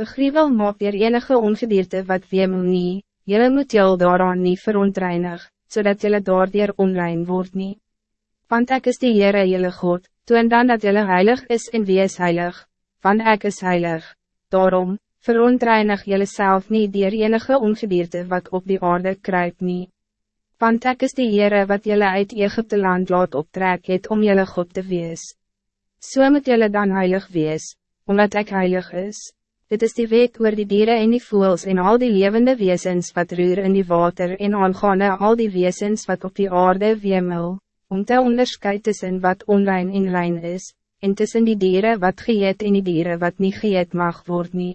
Een gruwel maak dier enige ongedierte wat weemel nie, jylle moet jyl daaraan nie verontreinig, zodat jylle daardier onrein word nie. Want ek is die Heere jylle God, toon dan dat jylle heilig is en wie is heilig, want ek is heilig. Daarom, verontreinig jylle self nie dier enige ongedierte wat op die aarde kruip nie. Want ek is die Heere wat jylle uit Egypte land laat optrek het om jylle God te wees. So moet jylle dan heilig wees, omdat ik heilig is. Dit is die wet oor die dieren en die voels en al die levende wezens wat roer in die water en aangaande al die wezens wat op die aarde weemel, om te onderscheid tussen wat onrein en rein is, en tussen die dieren wat geëet en die dieren wat niet geëet mag worden.